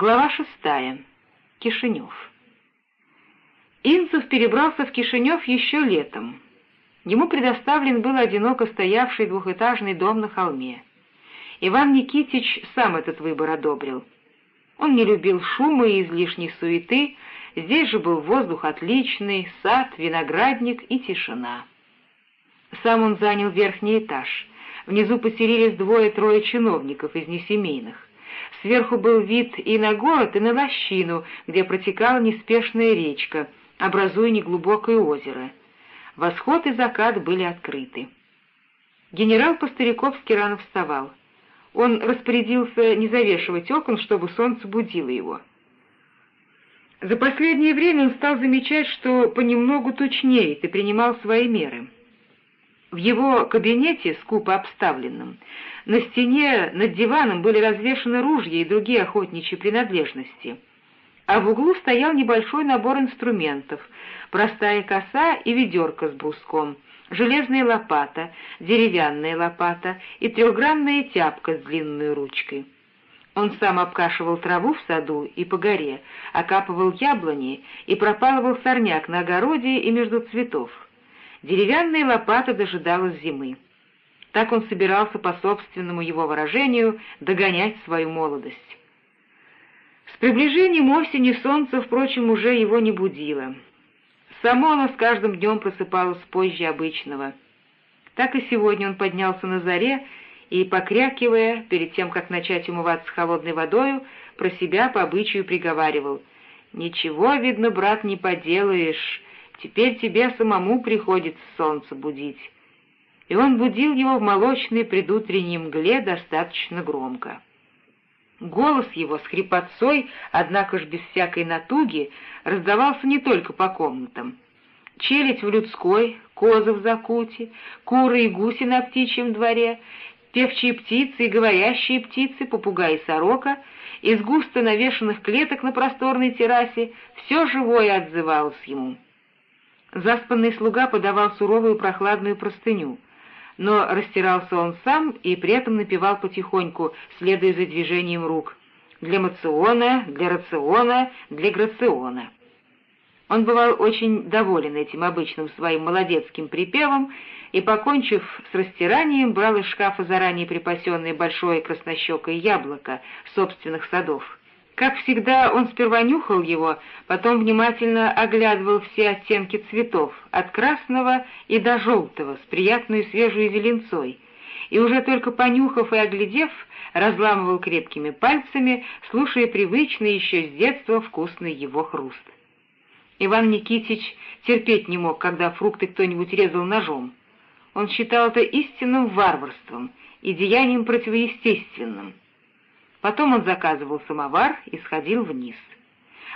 Глава шестая. Кишинев. Инцев перебрался в Кишинев еще летом. Ему предоставлен был одиноко стоявший двухэтажный дом на холме. Иван Никитич сам этот выбор одобрил. Он не любил шума и излишней суеты, здесь же был воздух отличный, сад, виноградник и тишина. Сам он занял верхний этаж. Внизу поселились двое-трое чиновников из несемейных. Сверху был вид и на город, и на лощину, где протекала неспешная речка, образуя неглубокое озеро. Восход и закат были открыты. Генерал по-стариковски рано вставал. Он распорядился не завешивать окон, чтобы солнце будило его. За последнее время он стал замечать, что понемногу тучнеет и принимал свои меры. В его кабинете, скупо обставленном, на стене над диваном были развешаны ружья и другие охотничьи принадлежности, а в углу стоял небольшой набор инструментов, простая коса и ведерко с бруском, железная лопата, деревянная лопата и трехгранная тяпка с длинной ручкой. Он сам обкашивал траву в саду и по горе, окапывал яблони и пропалывал сорняк на огороде и между цветов. Деревянная лопата дожидалась зимы. Так он собирался, по собственному его выражению, догонять свою молодость. С приближением осени солнце, впрочем, уже его не будило. Само оно с каждым днем просыпалось позже обычного. Так и сегодня он поднялся на заре и, покрякивая, перед тем, как начать умываться холодной водою, про себя по обычаю приговаривал. «Ничего, видно, брат, не поделаешь, теперь тебе самому приходится солнце будить» и он будил его в молочной предутренней мгле достаточно громко. Голос его с хрипотцой, однако ж без всякой натуги, раздавался не только по комнатам. Челядь в людской, козы в закуте, куры и гуси на птичьем дворе, певчие птицы и говорящие птицы, попугай и сорока, из густо навешанных клеток на просторной террасе все живое отзывалось ему. Заспанный слуга подавал суровую прохладную простыню — но растирался он сам и при этом напевал потихоньку, следуя за движением рук. «Для мациона, для рациона, для грациона». Он бывал очень доволен этим обычным своим молодецким припевом и, покончив с растиранием, брал из шкафа заранее припасенное большое краснощекое яблоко собственных садов. Как всегда, он сперва нюхал его, потом внимательно оглядывал все оттенки цветов, от красного и до желтого, с приятной свежей зеленцой, и уже только понюхав и оглядев, разламывал крепкими пальцами, слушая привычный еще с детства вкусный его хруст. Иван Никитич терпеть не мог, когда фрукты кто-нибудь резал ножом. Он считал это истинным варварством и деянием противоестественным. Потом он заказывал самовар и сходил вниз.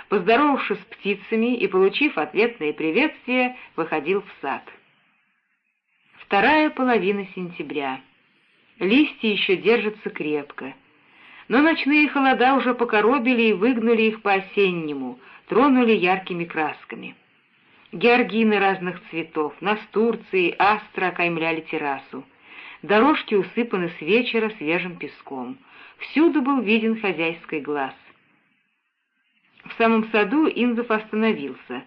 Поздоровавшись с птицами и получив ответное приветствие, выходил в сад. Вторая половина сентября. Листья еще держатся крепко. Но ночные холода уже покоробили и выгнали их по-осеннему, тронули яркими красками. Георгины разных цветов, настурции, астра окаймляли террасу. Дорожки усыпаны с вечера свежим песком — Всюду был виден хозяйский глаз. В самом саду Инзов остановился.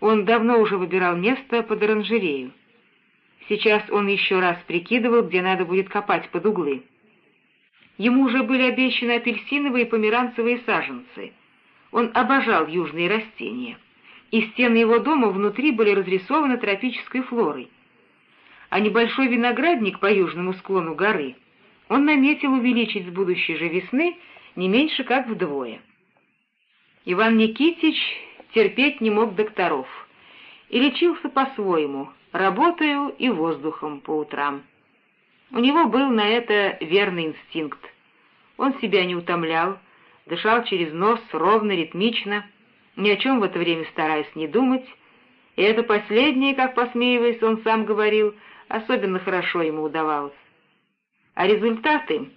Он давно уже выбирал место под оранжерею. Сейчас он еще раз прикидывал, где надо будет копать под углы. Ему уже были обещаны апельсиновые и померанцевые саженцы. Он обожал южные растения, и стены его дома внутри были разрисованы тропической флорой. А небольшой виноградник по южному склону горы — он наметил увеличить с будущей же весны не меньше как вдвое. Иван Никитич терпеть не мог докторов и лечился по-своему, работаю и воздухом по утрам. У него был на это верный инстинкт. Он себя не утомлял, дышал через нос ровно, ритмично, ни о чем в это время стараясь не думать, и это последнее, как посмеиваясь, он сам говорил, особенно хорошо ему удавалось. А результаты?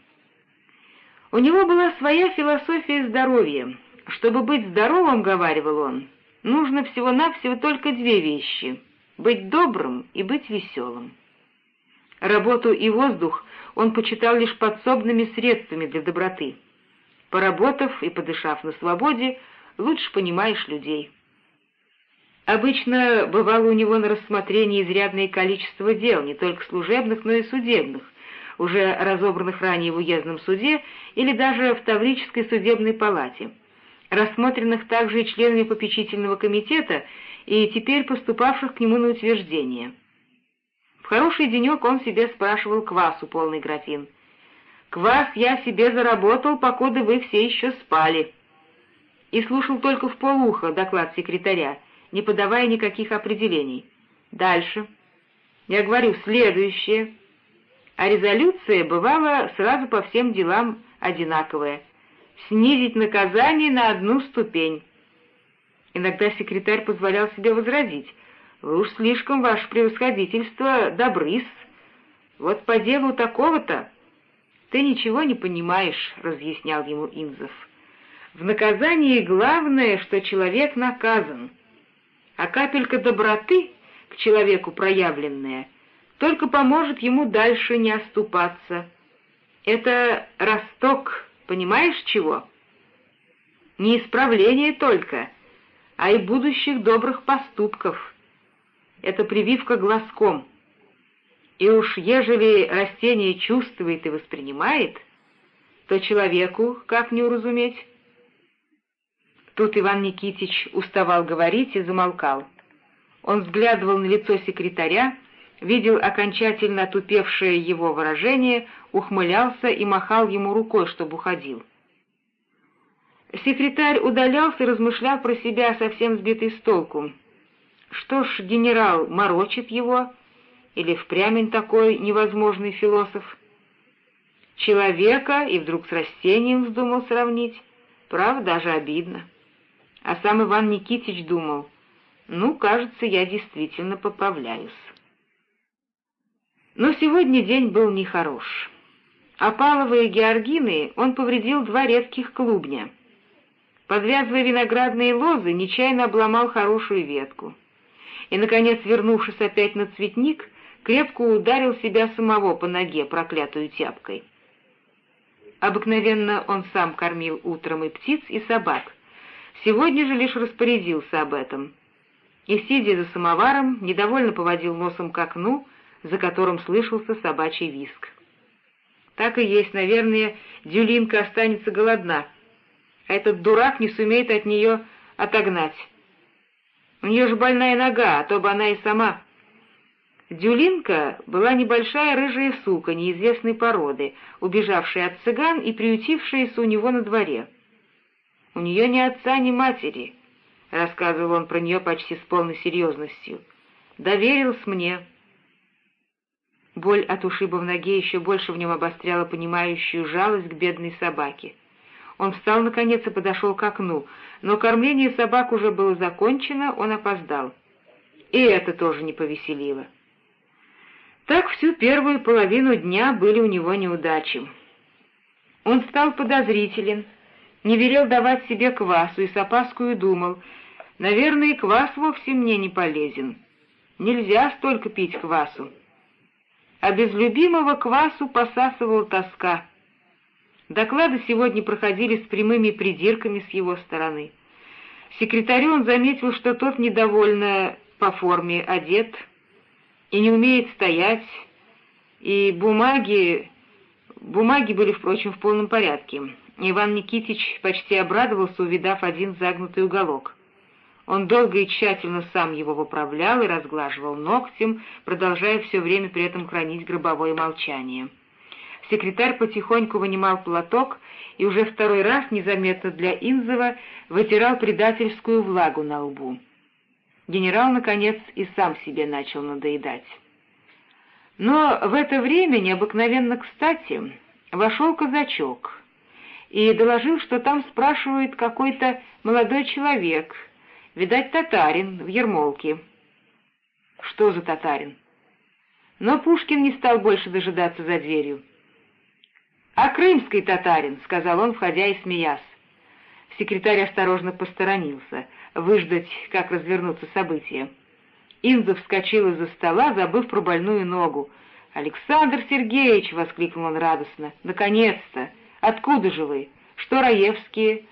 У него была своя философия здоровья. Чтобы быть здоровым, говаривал он, нужно всего-навсего только две вещи — быть добрым и быть веселым. Работу и воздух он почитал лишь подсобными средствами для доброты. Поработав и подышав на свободе, лучше понимаешь людей. Обычно бывало у него на рассмотрении изрядное количество дел, не только служебных, но и судебных, уже разобранных ранее в уездном суде или даже в Таврической судебной палате, рассмотренных также и членами попечительного комитета и теперь поступавших к нему на утверждение. В хороший денек он себе спрашивал квасу полный графин. «Квас я себе заработал, покуда вы все еще спали». И слушал только в полухо доклад секретаря, не подавая никаких определений. Дальше. Я говорю, следующее. А резолюция бывала сразу по всем делам одинаковая. Снизить наказание на одну ступень. Иногда секретарь позволял себе возразить. «Вы уж слишком, ваше превосходительство, добрыс. Вот по делу такого-то...» «Ты ничего не понимаешь», — разъяснял ему Инзов. «В наказании главное, что человек наказан а капелька доброты к человеку проявленная только поможет ему дальше не оступаться. Это росток, понимаешь чего? Не исправление только, а и будущих добрых поступков. Это прививка глазком. И уж ежели растение чувствует и воспринимает, то человеку, как не уразуметь, Тут Иван Никитич уставал говорить и замолкал. Он взглядывал на лицо секретаря, видел окончательно отупевшее его выражение, ухмылялся и махал ему рукой, чтобы уходил. Секретарь удалялся и про себя, совсем сбитый с толку. Что ж, генерал морочит его, или впрямь такой невозможный философ? Человека и вдруг с растением вздумал сравнить. Правда, даже обидно. А сам Иван Никитич думал, ну, кажется, я действительно поправляюсь. Но сегодня день был нехорош. Опаловые георгины он повредил два редких клубня. Подвязывая виноградные лозы, нечаянно обломал хорошую ветку. И, наконец, вернувшись опять на цветник, крепко ударил себя самого по ноге проклятую тяпкой. Обыкновенно он сам кормил утром и птиц, и собак, Сегодня же лишь распорядился об этом. И, сидя за самоваром, недовольно поводил носом к окну, за которым слышался собачий виск. Так и есть, наверное, Дюлинка останется голодна, а этот дурак не сумеет от нее отогнать. У нее же больная нога, а то бы она и сама... Дюлинка была небольшая рыжая сука неизвестной породы, убежавшая от цыган и приютившаяся у него на дворе. У нее ни отца, ни матери, — рассказывал он про нее почти с полной серьезностью. Доверился мне. Боль от ушиба в ноге еще больше в нем обостряла понимающую жалость к бедной собаке. Он встал, наконец, и подошел к окну, но кормление собак уже было закончено, он опоздал. И это тоже не повеселило. Так всю первую половину дня были у него неудачи. Он стал подозрителен, не велел давать себе квасу и с опаскою думал, наверное, квас вовсе мне не полезен. Нельзя столько пить квасу. А без любимого квасу посасывал тоска. Доклады сегодня проходили с прямыми придирками с его стороны. Секретарю он заметил, что тот недовольно по форме одет и не умеет стоять, и бумаги... Бумаги были, впрочем, в полном порядке. Иван Никитич почти обрадовался, увидав один загнутый уголок. Он долго и тщательно сам его выправлял и разглаживал ногтем, продолжая все время при этом хранить гробовое молчание. Секретарь потихоньку вынимал платок и уже второй раз, незаметно для Инзова, вытирал предательскую влагу на лбу. Генерал, наконец, и сам себе начал надоедать. Но в это время, необыкновенно кстати, вошел казачок — и доложил, что там спрашивает какой-то молодой человек, видать, татарин в ермолке. Что за татарин? Но Пушкин не стал больше дожидаться за дверью. «А крымский татарин», — сказал он, входя и смеясь. Секретарь осторожно посторонился, выждать, как развернутся события. Инза вскочил из-за стола, забыв про больную ногу. «Александр Сергеевич!» — воскликнул он радостно. «Наконец-то! Откуда же вы? что Раевские,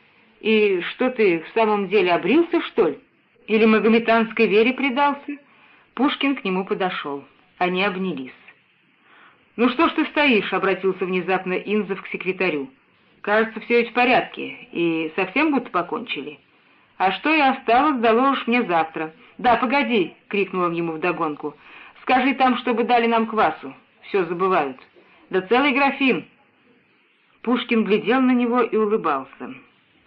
и что ты в самом деле обрился, что ли? Или магометанской вере предался?» Пушкин к нему подошел. Они обнялись. «Ну что ж ты стоишь?» — обратился внезапно Инзов к секретарю. «Кажется, все ведь в порядке, и совсем будто покончили. А что и осталось, доложишь мне завтра». «Да, погоди!» — крикнул он ему вдогонку. «Скажи там, чтобы дали нам квасу. Все забывают. Да целый графин!» Пушкин глядел на него и улыбался.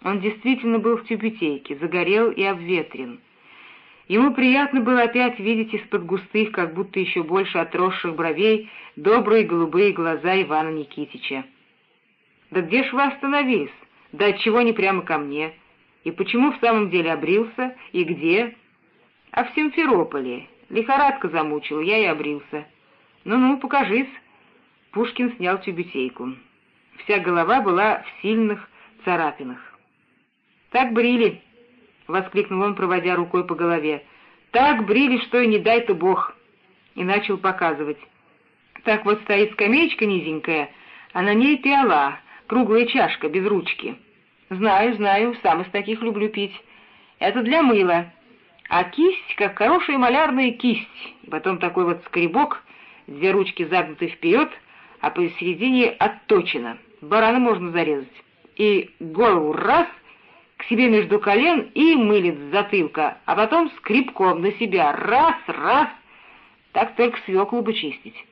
Он действительно был в тюбетейке, загорел и обветрен. Ему приятно было опять видеть из-под густых, как будто еще больше отросших бровей, добрые голубые глаза Ивана Никитича. «Да где ж вы остановились? Да отчего не прямо ко мне? И почему в самом деле обрился? И где?» «А в Симферополе. Лихорадка замучила, я и обрился». «Ну-ну, покажись». Пушкин снял тюбетейку. Вся голова была в сильных царапинах. «Так брили», — воскликнул он, проводя рукой по голове. «Так брили, что и не дай-то бог!» И начал показывать. Так вот стоит скамеечка низенькая, а на ней пиала, круглая чашка, без ручки. Знаю, знаю, сам из таких люблю пить. Это для мыла. А кисть, как хорошая малярная кисть, и потом такой вот скребок, две ручки загнуты вперед, а посередине отточено. Барана можно зарезать. И голову раз — к себе между колен и мылит с затылка, а потом скребком на себя раз, раз, так только свеклу бы чистить.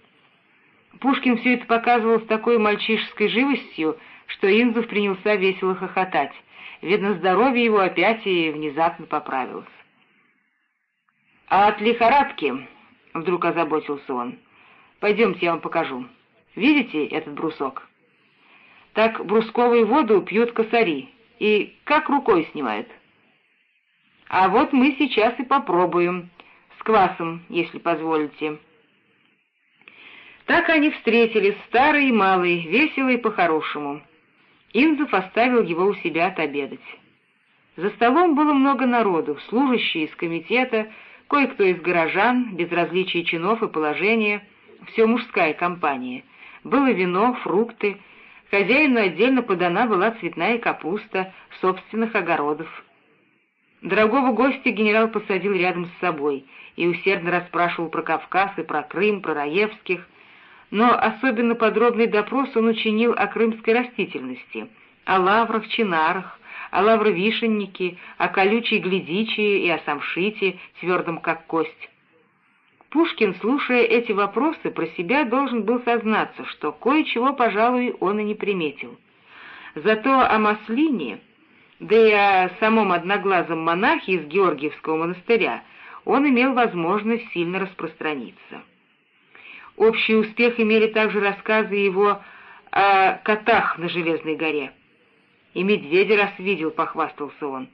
Пушкин все это показывал с такой мальчишеской живостью, что Инзов принялся весело хохотать. Видно, здоровье его опять и внезапно поправилось. «А от лихорадки?» — вдруг озаботился он. «Пойдемте, я вам покажу. Видите этот брусок?» Так брусковую воду пьют косари, и как рукой снимает. А вот мы сейчас и попробуем, с квасом, если позволите. Так они встретились, старый и малый, весело и по-хорошему. Инзов оставил его у себя отобедать. За столом было много народу, служащие из комитета, кое-кто из горожан, без различия чинов и положения, все мужская компания. Было вино, фрукты, Хозяину отдельно подана была цветная капуста собственных огородов. Дорогого гостя генерал посадил рядом с собой и усердно расспрашивал про Кавказ и про Крым, про Раевских, но особенно подробный допрос он учинил о крымской растительности, о лаврах, чинарах, о лавровишеннике, о колючей глядичии и о самшите, твердом как кость. Пушкин, слушая эти вопросы, про себя должен был сознаться, что кое-чего, пожалуй, он и не приметил. Зато о Маслине, да и о самом одноглазом монахе из Георгиевского монастыря, он имел возможность сильно распространиться. Общий успех имели также рассказы его о котах на Железной горе. «И медведя раз видел», — похвастался он.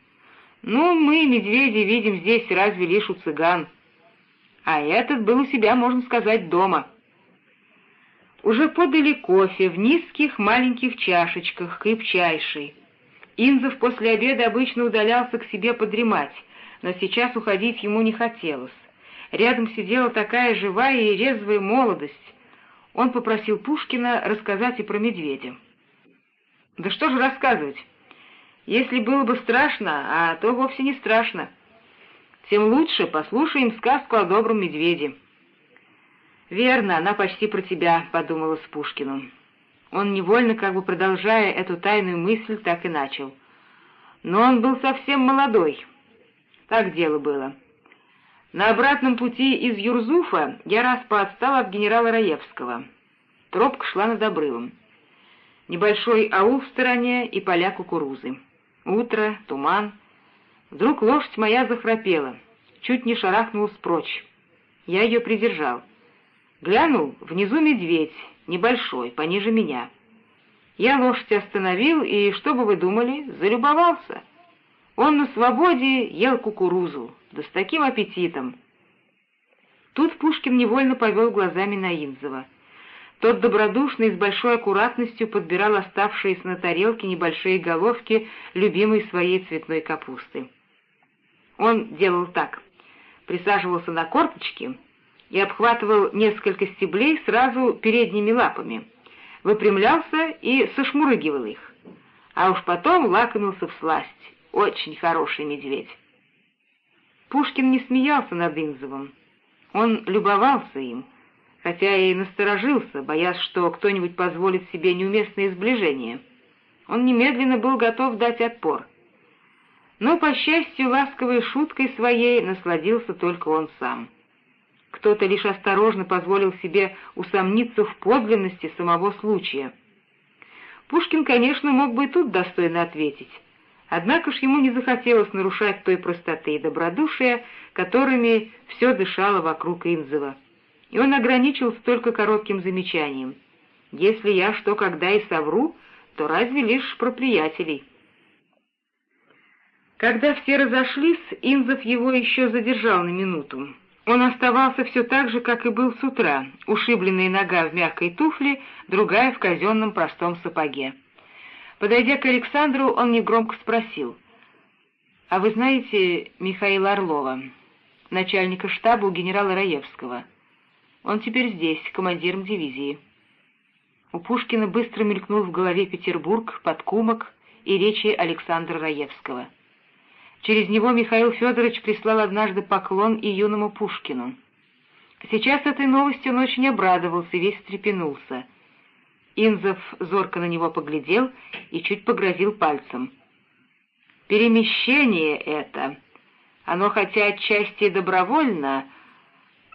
«Ну, мы, медведи, видим здесь разве лишь у цыган» а этот был у себя, можно сказать, дома. Уже подали кофе в низких маленьких чашечках, крепчайший. Инзов после обеда обычно удалялся к себе подремать, но сейчас уходить ему не хотелось. Рядом сидела такая живая и резвая молодость. Он попросил Пушкина рассказать и про медведя. «Да что же рассказывать? Если было бы страшно, а то вовсе не страшно» тем лучше послушаем сказку о добром медведе». «Верно, она почти про тебя», — подумала с Пушкину. Он невольно, как бы продолжая эту тайную мысль, так и начал. Но он был совсем молодой. Так дело было. На обратном пути из Юрзуфа я раз поотстал от генерала Раевского. Тропка шла над обрывом. Небольшой аул в стороне и поля кукурузы. Утро, туман — Вдруг лошадь моя захрапела, чуть не шарахнулась прочь. Я ее придержал. Глянул, внизу медведь, небольшой, пониже меня. Я лошадь остановил, и, что бы вы думали, залюбовался. Он на свободе ел кукурузу, да с таким аппетитом. Тут Пушкин невольно повел глазами на Инзова. Тот добродушно и с большой аккуратностью подбирал оставшиеся на тарелке небольшие головки любимой своей цветной капусты. Он делал так. Присаживался на корточки и обхватывал несколько стеблей сразу передними лапами, выпрямлялся и сошмурыгивал их. а уж потом лакомился в сласть. Очень хороший медведь. Пушкин не смеялся над Инзовым. Он любовался им, хотя и насторожился, боясь, что кто-нибудь позволит себе неуместное сближение. Он немедленно был готов дать отпор. Но, по счастью, ласковой шуткой своей насладился только он сам. Кто-то лишь осторожно позволил себе усомниться в подлинности самого случая. Пушкин, конечно, мог бы и тут достойно ответить, однако ж ему не захотелось нарушать той простоты и добродушия, которыми все дышало вокруг Инзова, и он ограничился только коротким замечанием. «Если я что когда и совру, то разве лишь про приятелей». Когда все разошлись, Инзов его еще задержал на минуту. Он оставался все так же, как и был с утра, ушибленная нога в мягкой туфле, другая в казенном простом сапоге. Подойдя к Александру, он негромко спросил, «А вы знаете Михаила Орлова, начальника штаба у генерала Раевского? Он теперь здесь, командиром дивизии». У Пушкина быстро мелькнул в голове Петербург, подкумок и речи Александра Раевского — Через него Михаил Федорович прислал однажды поклон и юному Пушкину. Сейчас этой новостью он очень обрадовался и весь встрепенулся. Инзов зорко на него поглядел и чуть погрозил пальцем. «Перемещение это, оно хотя отчасти добровольно,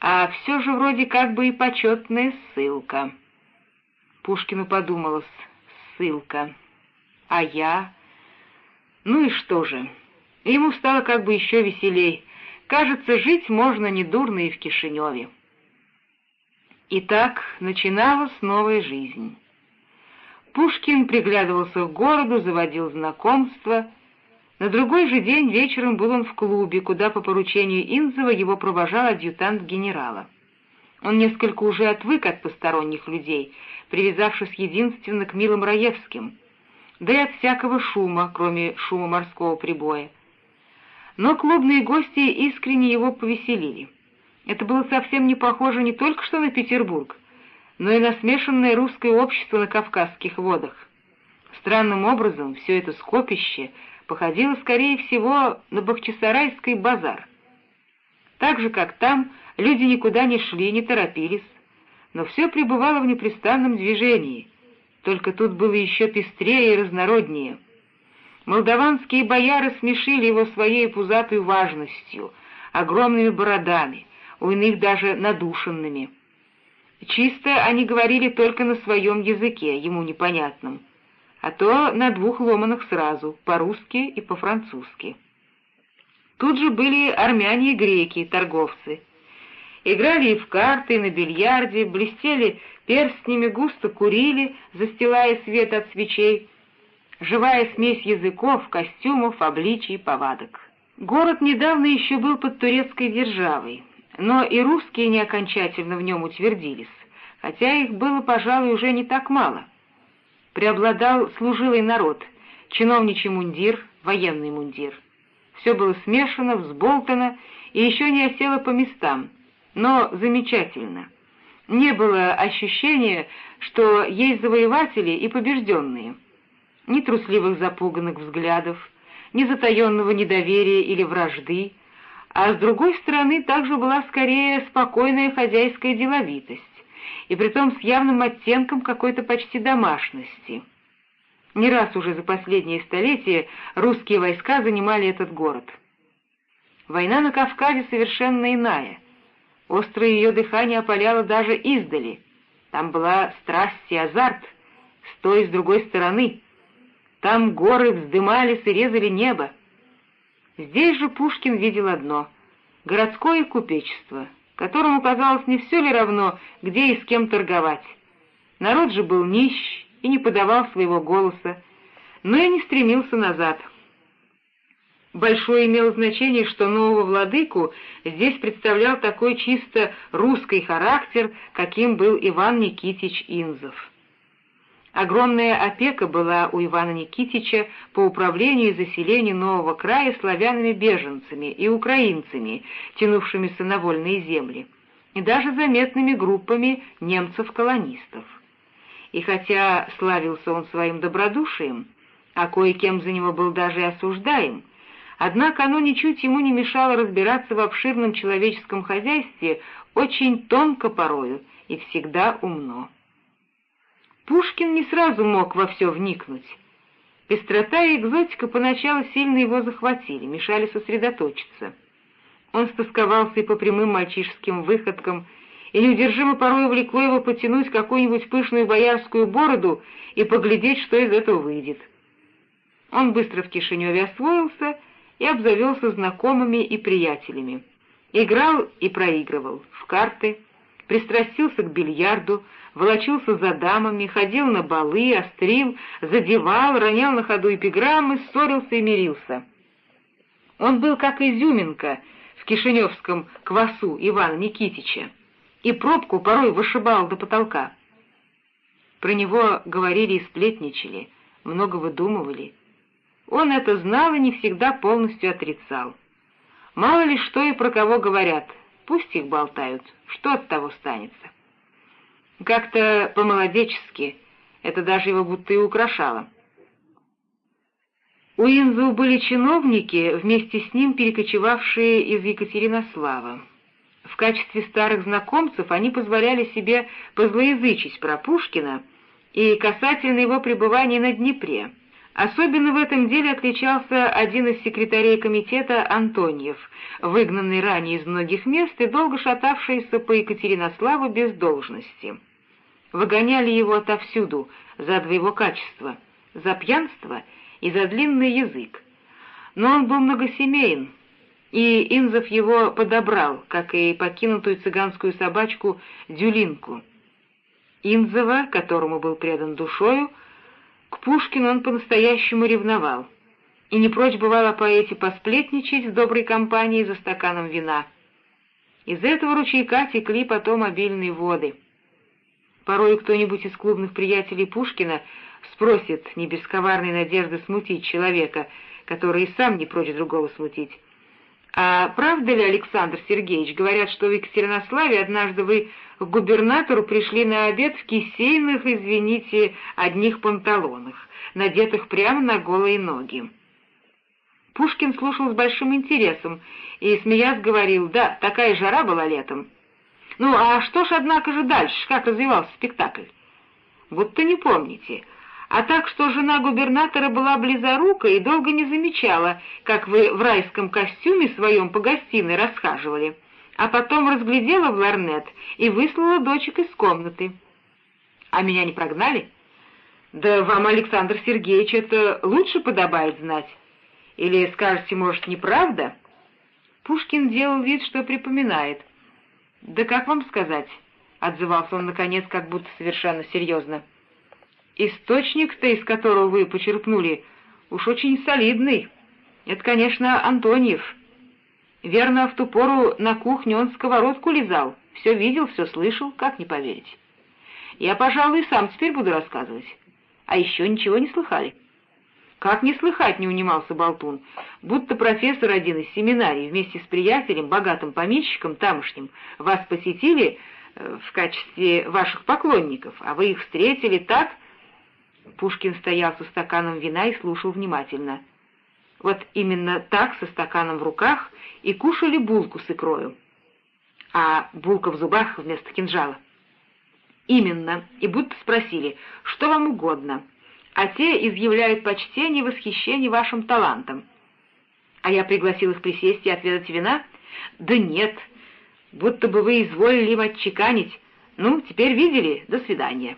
а все же вроде как бы и почетная ссылка». Пушкину подумалось «ссылка». А я? Ну и что же?» Ему стало как бы еще веселей. Кажется, жить можно недурно и в Кишиневе. Итак, начиналась новая жизнь. Пушкин приглядывался к городу, заводил знакомства. На другой же день вечером был он в клубе, куда по поручению Инзова его провожал адъютант генерала. Он несколько уже отвык от посторонних людей, привязавшись единственно к милым Раевским, да и от всякого шума, кроме шума морского прибоя но клубные гости искренне его повеселили. Это было совсем не похоже не только что на Петербург, но и на смешанное русское общество на Кавказских водах. Странным образом все это скопище походило, скорее всего, на Бахчисарайский базар. Так же, как там, люди никуда не шли, не торопились, но все пребывало в непрестанном движении, только тут было еще пестрее и разнороднее — Молдаванские бояры смешили его своей пузатой важностью, огромными бородами, у иных даже надушенными. Чисто они говорили только на своем языке, ему непонятном, а то на двух ломанах сразу, по-русски и по-французски. Тут же были армяне и греки, торговцы. Играли и в карты, и на бильярде, блестели перстнями, густо курили, застилая свет от свечей, живая смесь языков, костюмов, обличий повадок. Город недавно еще был под турецкой державой, но и русские не окончательно в нем утвердились, хотя их было, пожалуй, уже не так мало. Преобладал служилый народ, чиновничий мундир, военный мундир. Все было смешано, взболтано и еще не осело по местам, но замечательно. Не было ощущения, что есть завоеватели и побежденные — ни трусливых запуганных взглядов, ни затаенного недоверия или вражды, а с другой стороны также была скорее спокойная хозяйская деловитость, и притом с явным оттенком какой-то почти домашности. Не раз уже за последние столетия русские войска занимали этот город. Война на Кавказе совершенно иная. Острое ее дыхание опаляло даже издали. Там была страсть и азарт, с той и с другой стороны — там горы вздымались и резали небо. Здесь же Пушкин видел одно — городское купечество, которому казалось не все ли равно, где и с кем торговать. Народ же был нищ и не подавал своего голоса, но и не стремился назад. Большое имело значение, что нового владыку здесь представлял такой чисто русский характер, каким был Иван Никитич Инзов. Огромная опека была у Ивана Никитича по управлению и заселению нового края славянами-беженцами и украинцами, тянувшимися на вольные земли, и даже заметными группами немцев-колонистов. И хотя славился он своим добродушием, а кое-кем за него был даже и осуждаем, однако оно ничуть ему не мешало разбираться в обширном человеческом хозяйстве очень тонко порою и всегда умно. Пушкин не сразу мог во все вникнуть. Пестрота и экзотика поначалу сильно его захватили, мешали сосредоточиться. Он стосковался и по прямым мальчишеским выходкам, и неудержимо порой влекло его потянуть какую-нибудь пышную боярскую бороду и поглядеть, что из этого выйдет. Он быстро в Кишиневе освоился и обзавелся знакомыми и приятелями. Играл и проигрывал в карты, пристрастился к бильярду, волочился за дамами, ходил на балы, острил, задевал, ронял на ходу эпиграммы, ссорился и мирился. Он был как изюминка в кишиневском квасу Ивана Никитича, и пробку порой вышибал до потолка. Про него говорили и сплетничали, много выдумывали. Он это знал и не всегда полностью отрицал. Мало ли что и про кого говорят, пусть их болтают, что от того станется. Как-то по-молодечески, это даже его будто и украшало. У Инзу были чиновники, вместе с ним перекочевавшие из Екатеринослава. В качестве старых знакомцев они позволяли себе позлоязычить про Пушкина и касательно его пребывания на Днепре. Особенно в этом деле отличался один из секретарей комитета Антоньев, выгнанный ранее из многих мест и долго шатавшийся по Екатеринославу без должности. Выгоняли его отовсюду за два его качества, за пьянство и за длинный язык. Но он был многосемейен, и Инзов его подобрал, как и покинутую цыганскую собачку Дюлинку. Инзова, которому был предан душою, к Пушкину он по-настоящему ревновал, и не прочь бывал о поэте посплетничать в доброй компании за стаканом вина. Из этого ручейка текли потом обильные воды — Порой кто-нибудь из клубных приятелей Пушкина спросит, не без коварной надежды смутить человека, который и сам не прочь другого смутить. «А правда ли, Александр Сергеевич, говорят, что в Екатеринославе однажды вы к губернатору пришли на обед в кисейных, извините, одних панталонах, надетых прямо на голые ноги?» Пушкин слушал с большим интересом и, смеясь, говорил, «Да, такая жара была летом». Ну, а что ж, однако же, дальше, как развивался спектакль? Будто не помните. А так, что жена губернатора была близорука и долго не замечала, как вы в райском костюме своем по гостиной расхаживали, а потом разглядела в ларнет и выслала дочек из комнаты. А меня не прогнали? Да вам, Александр Сергеевич, это лучше подобает знать. Или скажете, может, неправда? Пушкин делал вид, что припоминает. «Да как вам сказать?» — отзывался он, наконец, как будто совершенно серьезно. «Источник-то, из которого вы почерпнули, уж очень солидный. Это, конечно, Антониев. Верно, в ту пору на кухне он сковородку лизал, все видел, все слышал, как не поверить. Я, пожалуй, сам теперь буду рассказывать. А еще ничего не слыхали». «Как не слыхать?» — не унимался Болтун. «Будто профессор один из семинарий вместе с приятелем, богатым помещиком тамошним, вас посетили э, в качестве ваших поклонников, а вы их встретили так...» Пушкин стоял со стаканом вина и слушал внимательно. Вот именно так, со стаканом в руках, и кушали булку с икрою. А булка в зубах вместо кинжала. Именно, и будто спросили, что вам угодно — а те изъявляют почтение и восхищение вашим талантом. А я пригласил их присесть и отведать вина? Да нет, будто бы вы изволили им отчеканить. Ну, теперь видели, до свидания.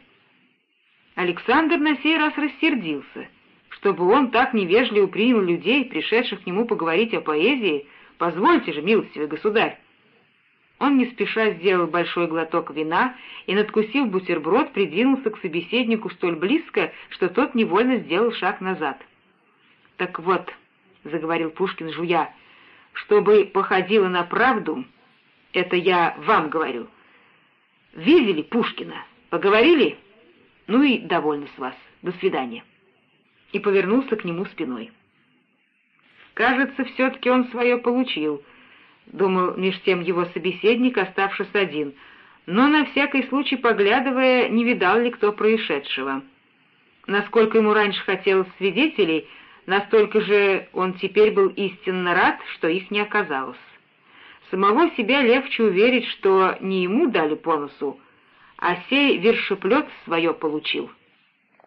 Александр на сей раз рассердился. Чтобы он так невежливо принял людей, пришедших к нему поговорить о поэзии, позвольте же, милостивый государь. Он не спеша сделал большой глоток вина и, надкусив бутерброд, придвинулся к собеседнику столь близко, что тот невольно сделал шаг назад. «Так вот», — заговорил Пушкин, жуя, — «чтобы походило на правду, это я вам говорю. Видели Пушкина? Поговорили? Ну и довольны с вас. До свидания». И повернулся к нему спиной. Кажется, все-таки он свое получил —— думал меж тем его собеседник, оставшись один, но на всякий случай поглядывая, не видал ли кто происшедшего. насколько ему раньше хотелось свидетелей, настолько же он теперь был истинно рад, что их не оказалось. Самого себя легче уверить, что не ему дали по носу, а сей вершеплет свое получил.